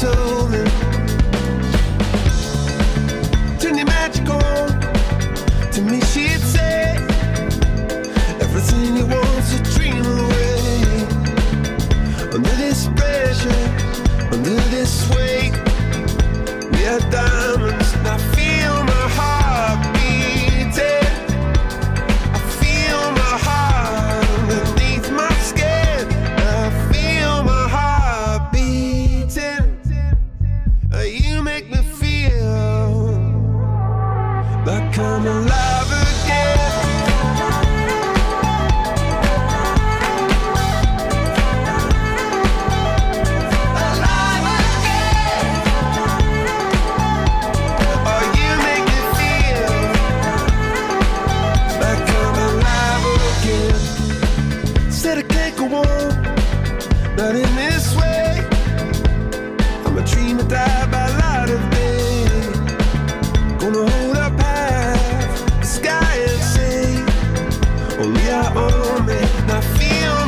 told him. over me. Now feel